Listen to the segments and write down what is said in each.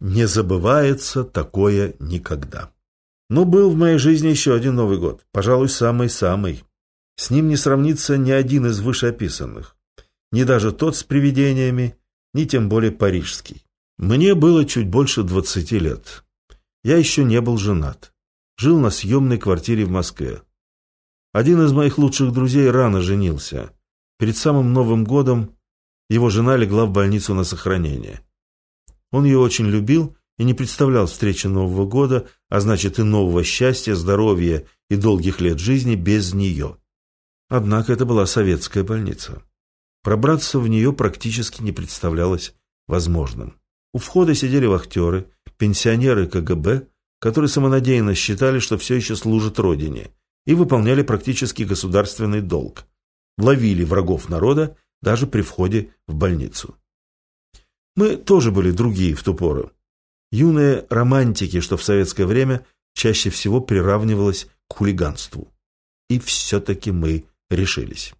Не забывается такое никогда. Но был в моей жизни еще один Новый год, пожалуй, самый-самый. С ним не сравнится ни один из вышеописанных. Ни даже тот с привидениями, ни тем более парижский. Мне было чуть больше двадцати лет. Я еще не был женат. Жил на съемной квартире в Москве. Один из моих лучших друзей рано женился. Перед самым Новым годом его жена легла в больницу на сохранение. Он ее очень любил и не представлял встречи Нового года, а значит и нового счастья, здоровья и долгих лет жизни без нее. Однако это была советская больница. Пробраться в нее практически не представлялось возможным. У входа сидели вахтеры, пенсионеры КГБ, которые самонадеянно считали, что все еще служат Родине, и выполняли практически государственный долг. Ловили врагов народа даже при входе в больницу. Мы тоже были другие в ту пору. Юные романтики, что в советское время чаще всего приравнивалось к хулиганству. И все-таки мы решились.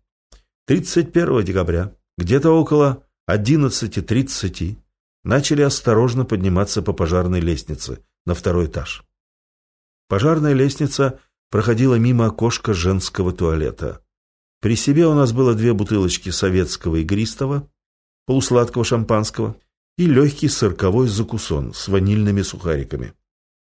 31 декабря, где-то около 11.30, начали осторожно подниматься по пожарной лестнице на второй этаж. Пожарная лестница проходила мимо окошка женского туалета. При себе у нас было две бутылочки советского игристого, полусладкого шампанского и легкий сырковой закусон с ванильными сухариками.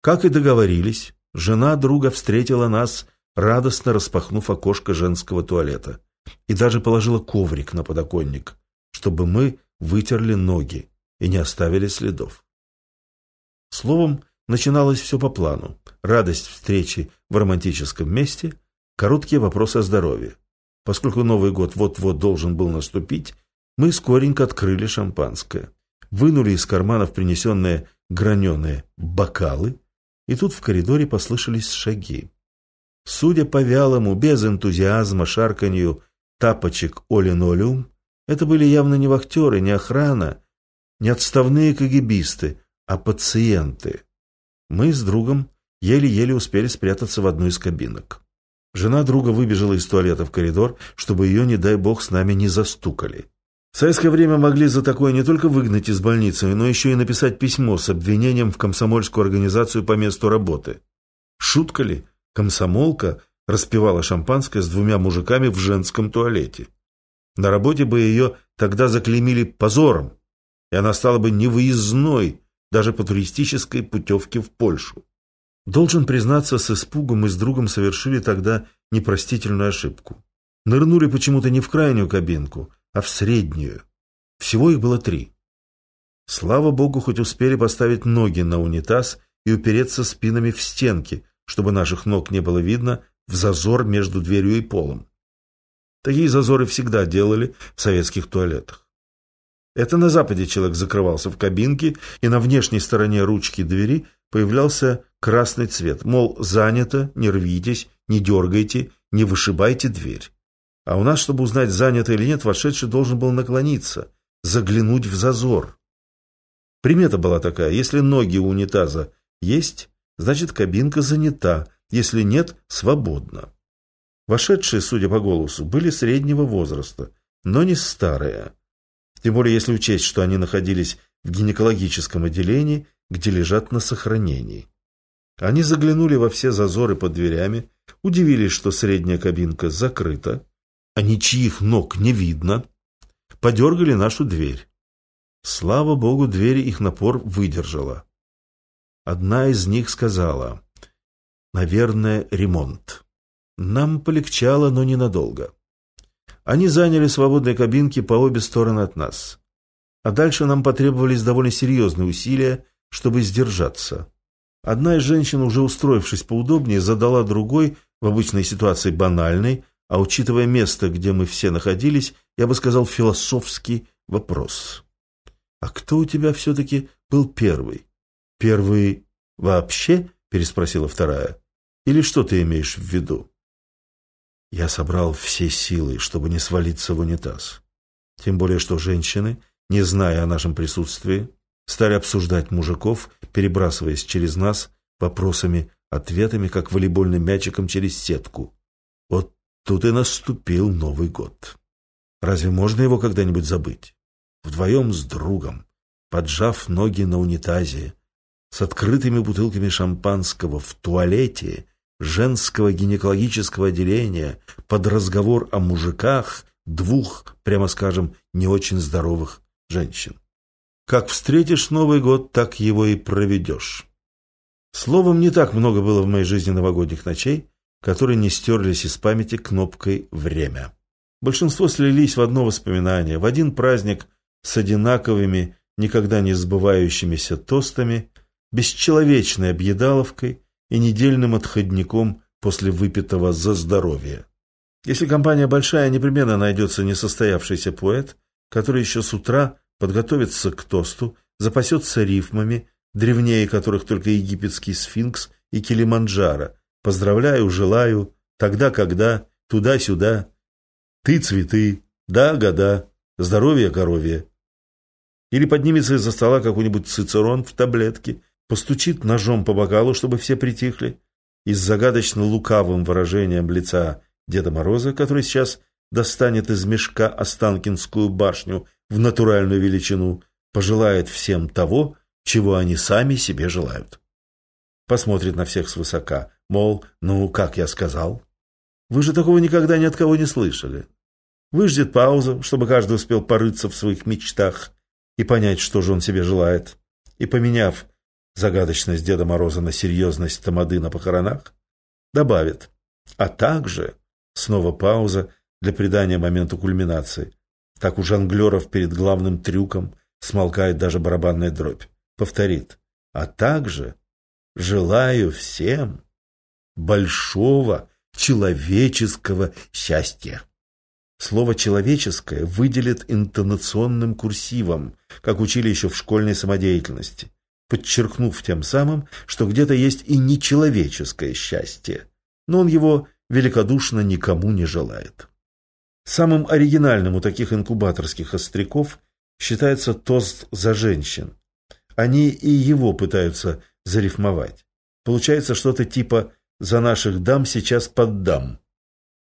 Как и договорились, жена друга встретила нас, радостно распахнув окошко женского туалета, и даже положила коврик на подоконник, чтобы мы вытерли ноги и не оставили следов. Словом, начиналось все по плану. Радость встречи в романтическом месте, короткие вопросы о здоровье. Поскольку Новый год вот-вот должен был наступить, мы скоренько открыли шампанское, вынули из карманов принесенные граненые бокалы, и тут в коридоре послышались шаги. Судя по вялому, без энтузиазма шарканью тапочек о это были явно не вахтеры, не охрана, не отставные кагибисты, а пациенты. Мы с другом еле-еле успели спрятаться в одну из кабинок. Жена друга выбежала из туалета в коридор, чтобы ее, не дай бог, с нами не застукали. В советское время могли за такое не только выгнать из больницы, но еще и написать письмо с обвинением в комсомольскую организацию по месту работы. Шутка ли? Комсомолка распивала шампанское с двумя мужиками в женском туалете. На работе бы ее тогда заклеймили позором, и она стала бы невыездной даже по туристической путевке в Польшу. Должен признаться, с испугом мы с другом совершили тогда непростительную ошибку. Нырнули почему-то не в крайнюю кабинку, а в среднюю. Всего их было три. Слава богу, хоть успели поставить ноги на унитаз и упереться спинами в стенки, чтобы наших ног не было видно в зазор между дверью и полом. Такие зазоры всегда делали в советских туалетах. Это на Западе человек закрывался в кабинке, и на внешней стороне ручки двери появлялся красный цвет, мол, занято, не рвитесь, не дергайте, не вышибайте дверь. А у нас, чтобы узнать, занято или нет, вошедший должен был наклониться, заглянуть в зазор. Примета была такая, если ноги у унитаза есть, значит кабинка занята, если нет, свободна. Вошедшие, судя по голосу, были среднего возраста, но не старые. Тем более, если учесть, что они находились в гинекологическом отделении, где лежат на сохранении. Они заглянули во все зазоры под дверями, удивились, что средняя кабинка закрыта, а ничьих ног не видно, подергали нашу дверь. Слава богу, дверь их напор выдержала. Одна из них сказала, «Наверное, ремонт». Нам полегчало, но ненадолго. Они заняли свободные кабинки по обе стороны от нас. А дальше нам потребовались довольно серьезные усилия, чтобы сдержаться. Одна из женщин, уже устроившись поудобнее, задала другой, в обычной ситуации банальной, а учитывая место, где мы все находились, я бы сказал философский вопрос. «А кто у тебя все-таки был первый?» «Первый вообще?» – переспросила вторая. «Или что ты имеешь в виду?» Я собрал все силы, чтобы не свалиться в унитаз. Тем более, что женщины, не зная о нашем присутствии, стали обсуждать мужиков, перебрасываясь через нас вопросами, ответами, как волейбольным мячиком через сетку. Вот тут и наступил Новый год. Разве можно его когда-нибудь забыть? Вдвоем с другом, поджав ноги на унитазе, с открытыми бутылками шампанского в туалете женского гинекологического отделения под разговор о мужиках двух, прямо скажем, не очень здоровых женщин. Как встретишь Новый год, так его и проведешь. Словом, не так много было в моей жизни новогодних ночей, которые не стерлись из памяти кнопкой «Время». Большинство слились в одно воспоминание, в один праздник с одинаковыми, никогда не сбывающимися тостами, бесчеловечной объедаловкой и недельным отходником после выпитого за здоровье. Если компания большая, непременно найдется несостоявшийся поэт, который еще с утра подготовится к тосту, запасется рифмами, древнее которых только египетский сфинкс и Килиманджаро. Поздравляю, желаю, тогда, когда, туда-сюда. Ты цветы, да, года, здоровье коровье. Или поднимется из-за стола какой-нибудь цицерон в таблетке, постучит ножом по бокалу, чтобы все притихли, и с загадочно лукавым выражением лица Деда Мороза, который сейчас достанет из мешка Останкинскую башню в натуральную величину, пожелает всем того, чего они сами себе желают. Посмотрит на всех свысока, мол, ну, как я сказал. Вы же такого никогда ни от кого не слышали. Выждет паузу, чтобы каждый успел порыться в своих мечтах и понять, что же он себе желает. И, поменяв загадочность Деда Мороза на серьезность Тамады на похоронах, добавит, а также Снова пауза для придания моменту кульминации. Так у жонглеров перед главным трюком смолкает даже барабанная дробь. Повторит. А также желаю всем большого человеческого счастья. Слово «человеческое» выделит интонационным курсивом, как учили еще в школьной самодеятельности, подчеркнув тем самым, что где-то есть и нечеловеческое счастье, но он его великодушно никому не желает. Самым оригинальным у таких инкубаторских остряков считается тост за женщин. Они и его пытаются зарифмовать. Получается что-то типа «за наших дам сейчас поддам».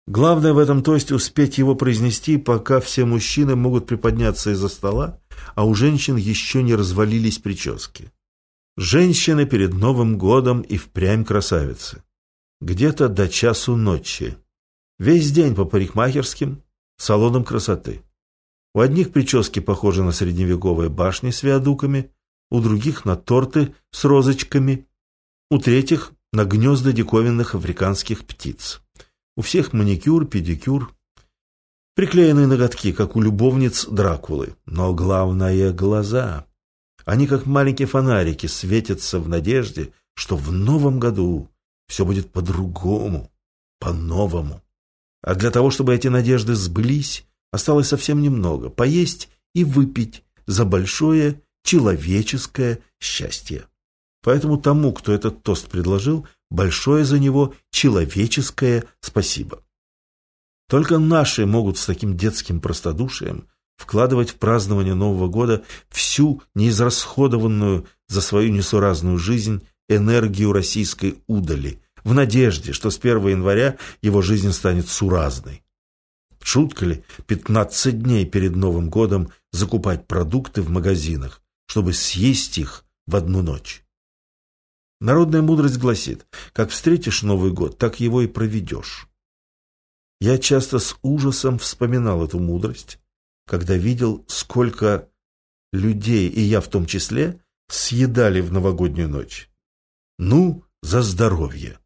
Главное в этом тосте успеть его произнести, пока все мужчины могут приподняться из-за стола, а у женщин еще не развалились прически. Женщины перед Новым годом и впрямь красавицы где-то до часу ночи. Весь день по парикмахерским, салонам красоты. У одних прически похожи на средневековые башни с виадуками, у других на торты с розочками, у третьих на гнезда диковинных африканских птиц. У всех маникюр, педикюр, приклеенные ноготки, как у любовниц Дракулы. Но главное — глаза. Они, как маленькие фонарики, светятся в надежде, что в новом году все будет по-другому, по-новому. А для того, чтобы эти надежды сбылись, осталось совсем немного – поесть и выпить за большое человеческое счастье. Поэтому тому, кто этот тост предложил, большое за него человеческое спасибо. Только наши могут с таким детским простодушием вкладывать в празднование Нового года всю неизрасходованную за свою несуразную жизнь энергию российской удали, в надежде, что с 1 января его жизнь станет суразной. Шутка ли 15 дней перед Новым годом закупать продукты в магазинах, чтобы съесть их в одну ночь? Народная мудрость гласит, как встретишь Новый год, так его и проведешь. Я часто с ужасом вспоминал эту мудрость, когда видел, сколько людей, и я в том числе, съедали в новогоднюю ночь. Ну, за здоровье!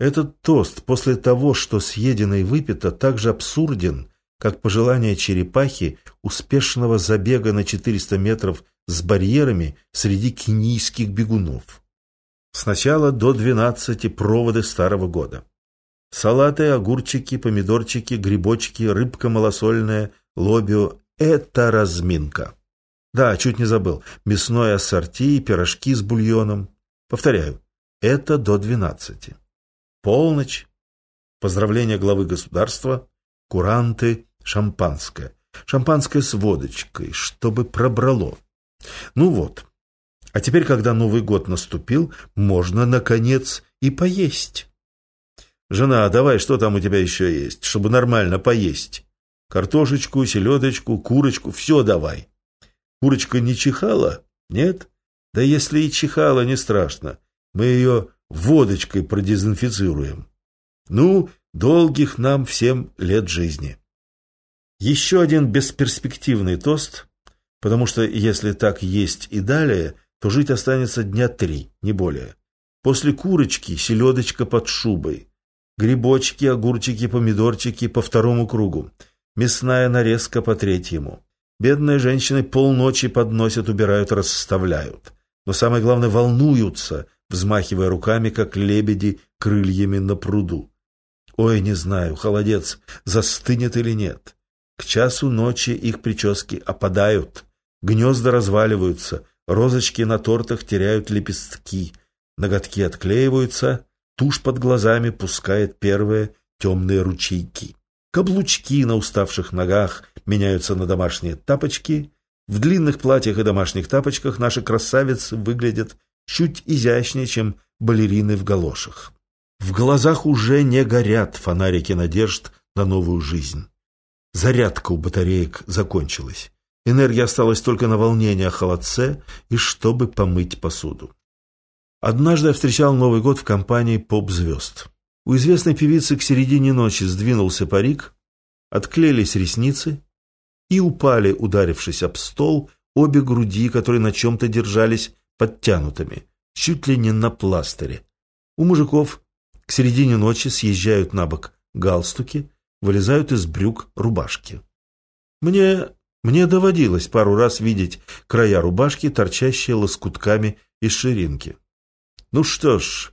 Этот тост после того, что съедено и выпито, так же абсурден, как пожелание черепахи успешного забега на 400 метров с барьерами среди кенийских бегунов. Сначала до 12 проводы Старого года. Салаты, огурчики, помидорчики, грибочки, рыбка малосольная, лобио – это разминка. Да, чуть не забыл. Мясное ассорти, пирожки с бульоном. Повторяю, это до двенадцати. Полночь. Поздравления главы государства, куранты, шампанское. Шампанское с водочкой, чтобы пробрало. Ну вот. А теперь, когда Новый год наступил, можно, наконец, и поесть. Жена, давай, что там у тебя еще есть, чтобы нормально поесть? Картошечку, селедочку, курочку, все давай. Курочка не чихала? Нет? Да если и чихала, не страшно. Мы ее водочкой продезинфицируем. Ну, долгих нам всем лет жизни. Еще один бесперспективный тост, потому что если так есть и далее, то жить останется дня три, не более. После курочки селедочка под шубой. Грибочки, огурчики, помидорчики по второму кругу. Мясная нарезка по третьему. Бедные женщины полночи подносят, убирают, расставляют. Но самое главное, волнуются, взмахивая руками, как лебеди, крыльями на пруду. Ой, не знаю, холодец, застынет или нет. К часу ночи их прически опадают, гнезда разваливаются, розочки на тортах теряют лепестки, ноготки отклеиваются, тушь под глазами пускает первые темные ручейки. Каблучки на уставших ногах меняются на домашние тапочки. В длинных платьях и домашних тапочках наши красавицы выглядят чуть изящнее, чем балерины в галошах. В глазах уже не горят фонарики надежд на новую жизнь. Зарядка у батареек закончилась. Энергия осталась только на волнение холодце и чтобы помыть посуду. Однажды я встречал Новый год в компании поп-звезд. У известной певицы к середине ночи сдвинулся парик, отклеились ресницы и упали, ударившись об стол, обе груди, которые на чем-то держались подтянутыми, чуть ли не на пластыре. У мужиков к середине ночи съезжают на бок галстуки, вылезают из брюк рубашки. Мне, мне доводилось пару раз видеть края рубашки, торчащие лоскутками из ширинки. Ну что ж,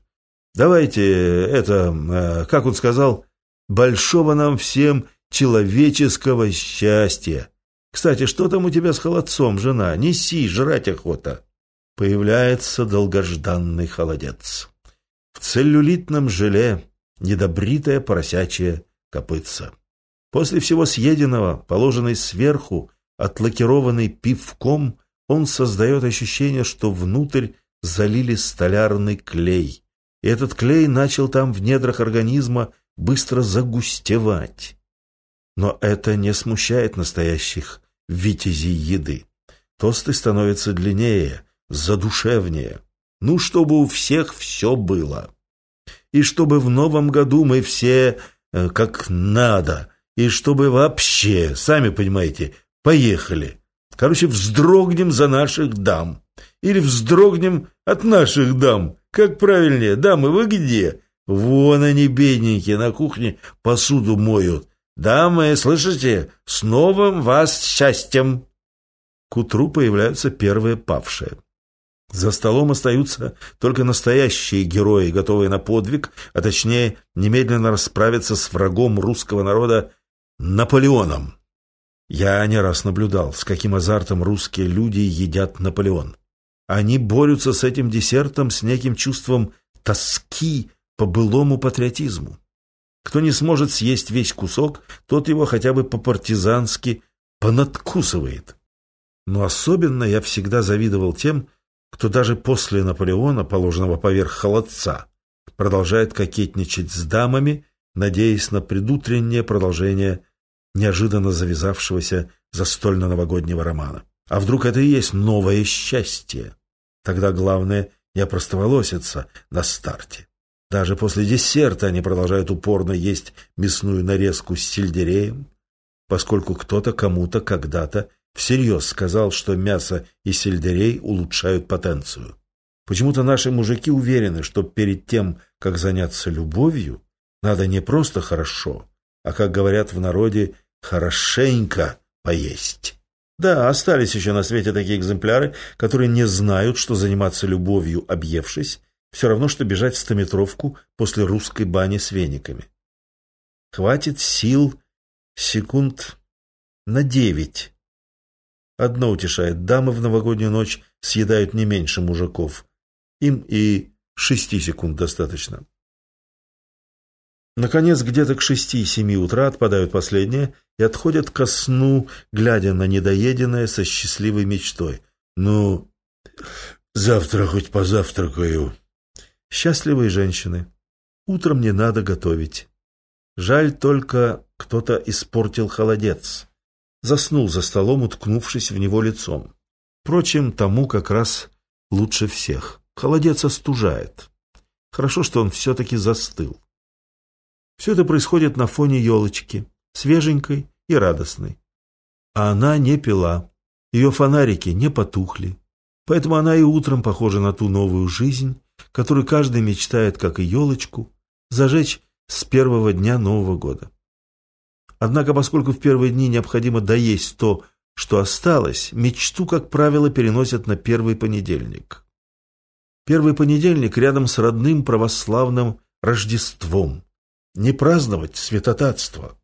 давайте это, э, как он сказал, большого нам всем человеческого счастья. Кстати, что там у тебя с холодцом, жена? Неси, жрать охота. Появляется долгожданный холодец. В целлюлитном желе недобритая поросячья копытца. После всего съеденного, положенный сверху, отлакированный пивком, он создает ощущение, что внутрь залили столярный клей. И этот клей начал там в недрах организма быстро загустевать. Но это не смущает настоящих витязей еды. Тосты становятся длиннее, задушевнее. Ну, чтобы у всех все было. И чтобы в новом году мы все э, как надо. И чтобы вообще, сами понимаете, поехали. Короче, вздрогнем за наших дам. Или вздрогнем от наших дам. Как правильнее, дамы, вы где? Вон они, бедненькие, на кухне посуду моют. Дамы, слышите? С новым вас счастьем! К утру появляются первые павшие. За столом остаются только настоящие герои, готовые на подвиг, а точнее немедленно расправиться с врагом русского народа Наполеоном. Я не раз наблюдал, с каким азартом русские люди едят Наполеон. Они борются с этим десертом с неким чувством тоски по былому патриотизму. Кто не сможет съесть весь кусок, тот его хотя бы по-партизански понадкусывает. Но особенно я всегда завидовал тем, кто даже после Наполеона, положенного поверх холодца, продолжает кокетничать с дамами, надеясь на предутреннее продолжение неожиданно завязавшегося застольно-новогоднего романа. А вдруг это и есть новое счастье? Тогда главное не опростоволоситься на старте. Даже после десерта они продолжают упорно есть мясную нарезку с сельдереем, поскольку кто-то кому-то когда-то всерьез сказал, что мясо и сельдерей улучшают потенцию. Почему-то наши мужики уверены, что перед тем, как заняться любовью, надо не просто хорошо, а, как говорят в народе, хорошенько поесть. Да, остались еще на свете такие экземпляры, которые не знают, что заниматься любовью, объевшись, все равно, что бежать в стометровку после русской бани с вениками. Хватит сил секунд на девять Одно утешает, дамы в новогоднюю ночь съедают не меньше мужиков. Им и шести секунд достаточно. Наконец, где-то к шести-семи утра отпадают последние и отходят ко сну, глядя на недоеденное со счастливой мечтой. «Ну, завтра хоть позавтракаю». Счастливые женщины. Утром не надо готовить. Жаль только, кто-то испортил холодец заснул за столом, уткнувшись в него лицом. Впрочем, тому как раз лучше всех. Холодец остужает. Хорошо, что он все-таки застыл. Все это происходит на фоне елочки, свеженькой и радостной. А она не пила, ее фонарики не потухли, поэтому она и утром похожа на ту новую жизнь, которую каждый мечтает, как и елочку, зажечь с первого дня Нового года. Однако, поскольку в первые дни необходимо доесть то, что осталось, мечту, как правило, переносят на первый понедельник. Первый понедельник рядом с родным православным Рождеством. Не праздновать святотатство.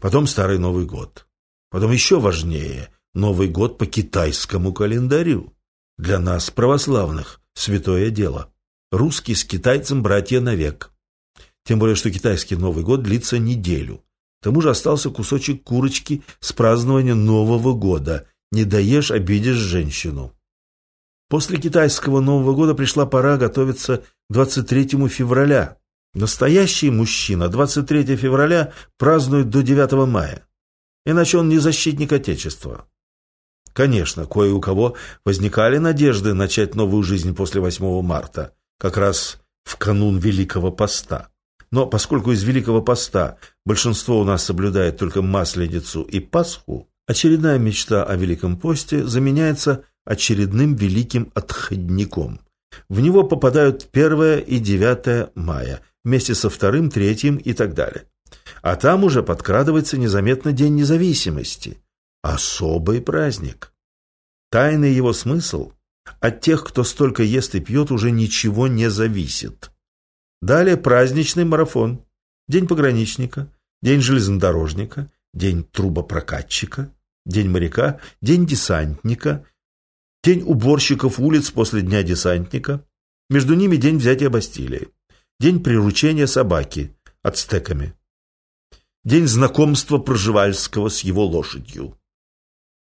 Потом Старый Новый год. Потом еще важнее – Новый год по китайскому календарю. Для нас, православных, святое дело. Русский с китайцем братья навек. Тем более, что китайский Новый год длится неделю. К тому же остался кусочек курочки с празднования Нового года. Не доешь, обидишь женщину. После китайского Нового года пришла пора готовиться к 23 февраля. Настоящий мужчина 23 февраля празднует до 9 мая. Иначе он не защитник Отечества. Конечно, кое у кого возникали надежды начать новую жизнь после 8 марта, как раз в канун Великого Поста. Но поскольку из Великого Поста большинство у нас соблюдает только Масленицу и Пасху, очередная мечта о Великом Посте заменяется очередным великим отходником. В него попадают 1 и 9 мая, вместе со вторым, третьим и так далее. А там уже подкрадывается незаметно День независимости. Особый праздник. Тайный его смысл – от тех, кто столько ест и пьет, уже ничего не зависит. Далее праздничный марафон, день пограничника, день железнодорожника, день трубопрокатчика, день моряка, день десантника, день уборщиков улиц после дня десантника, между ними день взятия Бастилии, день приручения собаки ацтеками, день знакомства Проживальского с его лошадью.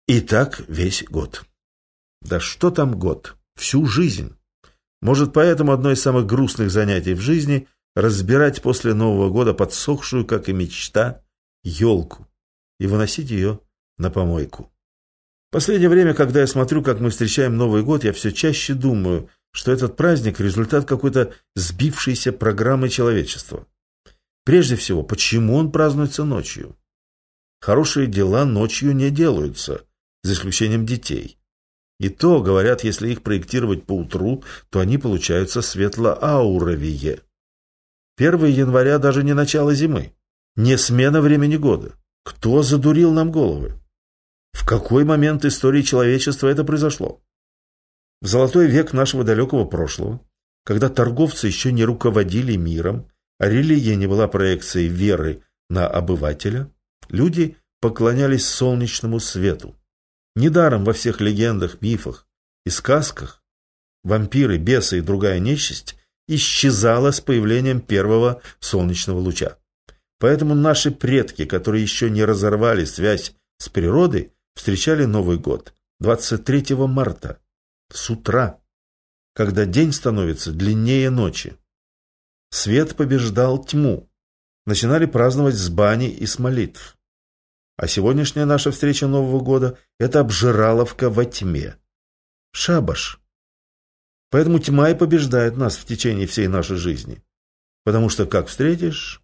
И так весь год. Да что там год? Всю жизнь. Может, поэтому одно из самых грустных занятий в жизни – разбирать после Нового года подсохшую, как и мечта, елку и выносить ее на помойку. Последнее время, когда я смотрю, как мы встречаем Новый год, я все чаще думаю, что этот праздник – результат какой-то сбившейся программы человечества. Прежде всего, почему он празднуется ночью? Хорошие дела ночью не делаются, за исключением детей. И то, говорят, если их проектировать по утру, то они получаются светло-ауровие. 1 января даже не начало зимы, не смена времени года. Кто задурил нам головы? В какой момент истории человечества это произошло? В золотой век нашего далекого прошлого, когда торговцы еще не руководили миром, а религия не была проекцией веры на обывателя, люди поклонялись солнечному свету. Недаром во всех легендах, мифах и сказках вампиры, бесы и другая нечисть исчезала с появлением первого солнечного луча. Поэтому наши предки, которые еще не разорвали связь с природой, встречали Новый год 23 марта, с утра, когда день становится длиннее ночи. Свет побеждал тьму. Начинали праздновать с бани и с молитв. А сегодняшняя наша встреча Нового года – это обжираловка во тьме. Шабаш. Поэтому тьма и побеждает нас в течение всей нашей жизни. Потому что как встретишь,